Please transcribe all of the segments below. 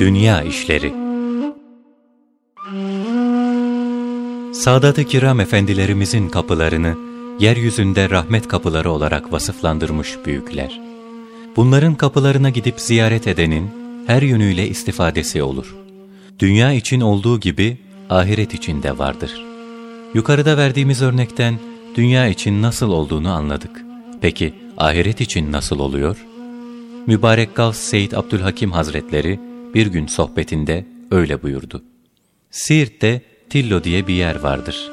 Dünya İşleri Sadat-ı Kiram efendilerimizin kapılarını yeryüzünde rahmet kapıları olarak vasıflandırmış büyükler. Bunların kapılarına gidip ziyaret edenin her yönüyle istifadesi olur. Dünya için olduğu gibi ahiret için de vardır. Yukarıda verdiğimiz örnekten dünya için nasıl olduğunu anladık. Peki ahiret için nasıl oluyor? Mübarek Gavs Seyyid Abdülhakim Hazretleri bir gün sohbetinde öyle buyurdu. Siirt'te Tillo diye bir yer vardır.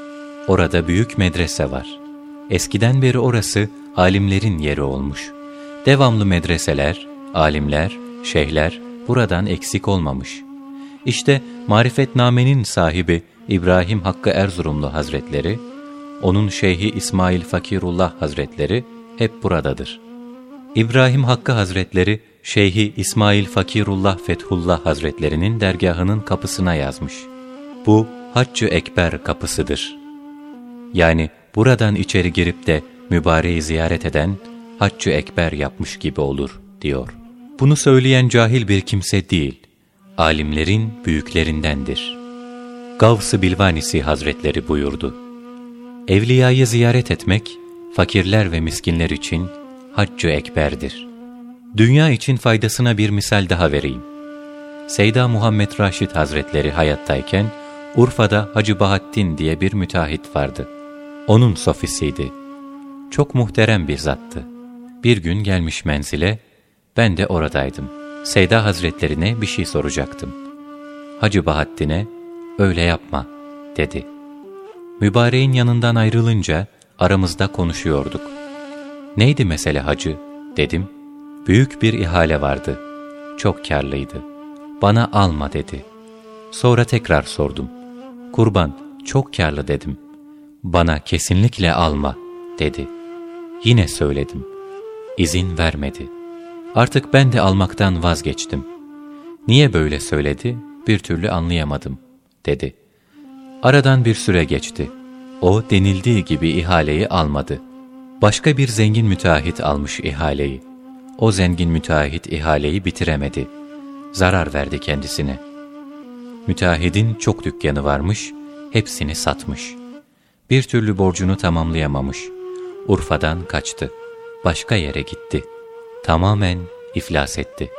Orada büyük medrese var. Eskiden beri orası alimlerin yeri olmuş. Devamlı medreseler, alimler, şeyhler buradan eksik olmamış. İşte marifetnamenin sahibi İbrahim Hakkı Erzurumlu Hazretleri, onun şeyhi İsmail Fakirullah Hazretleri hep buradadır. İbrahim Hakkı Hazretleri, Şeyhi İsmail Fakirullah Fethullah Hazretlerinin dergahının kapısına yazmış. Bu Haccı Ekber kapısıdır. Yani buradan içeri girip de mübareği ziyaret eden Haccı Ekber yapmış gibi olur diyor. Bunu söyleyen cahil bir kimse değil, alimlerin büyüklerindendir. Gavs-ı Bilvanisi Hazretleri buyurdu. Evliyayı ziyaret etmek, fakirler ve miskinler için Haccı Ekber'dir. Dünya için faydasına bir misal daha vereyim. Seyda Muhammed Raşid Hazretleri hayattayken, Urfa'da Hacı Bahattin diye bir müteahhit vardı. Onun sofisiydi. Çok muhterem bir zattı. Bir gün gelmiş menzile, ben de oradaydım. Seyda Hazretlerine bir şey soracaktım. Hacı Bahattin'e, öyle yapma, dedi. Mübareğin yanından ayrılınca aramızda konuşuyorduk. Neydi mesele hacı, dedim. Büyük bir ihale vardı. Çok karlıydı. Bana alma dedi. Sonra tekrar sordum. Kurban, çok karlı dedim. Bana kesinlikle alma, dedi. Yine söyledim. İzin vermedi. Artık ben de almaktan vazgeçtim. Niye böyle söyledi, bir türlü anlayamadım, dedi. Aradan bir süre geçti. O denildiği gibi ihaleyi almadı. Başka bir zengin müteahhit almış ihaleyi. O zengin müteahhit ihaleyi bitiremedi. Zarar verdi kendisine. Müteahhidin çok dükkanı varmış, hepsini satmış. Bir türlü borcunu tamamlayamamış. Urfa'dan kaçtı. Başka yere gitti. Tamamen iflas etti.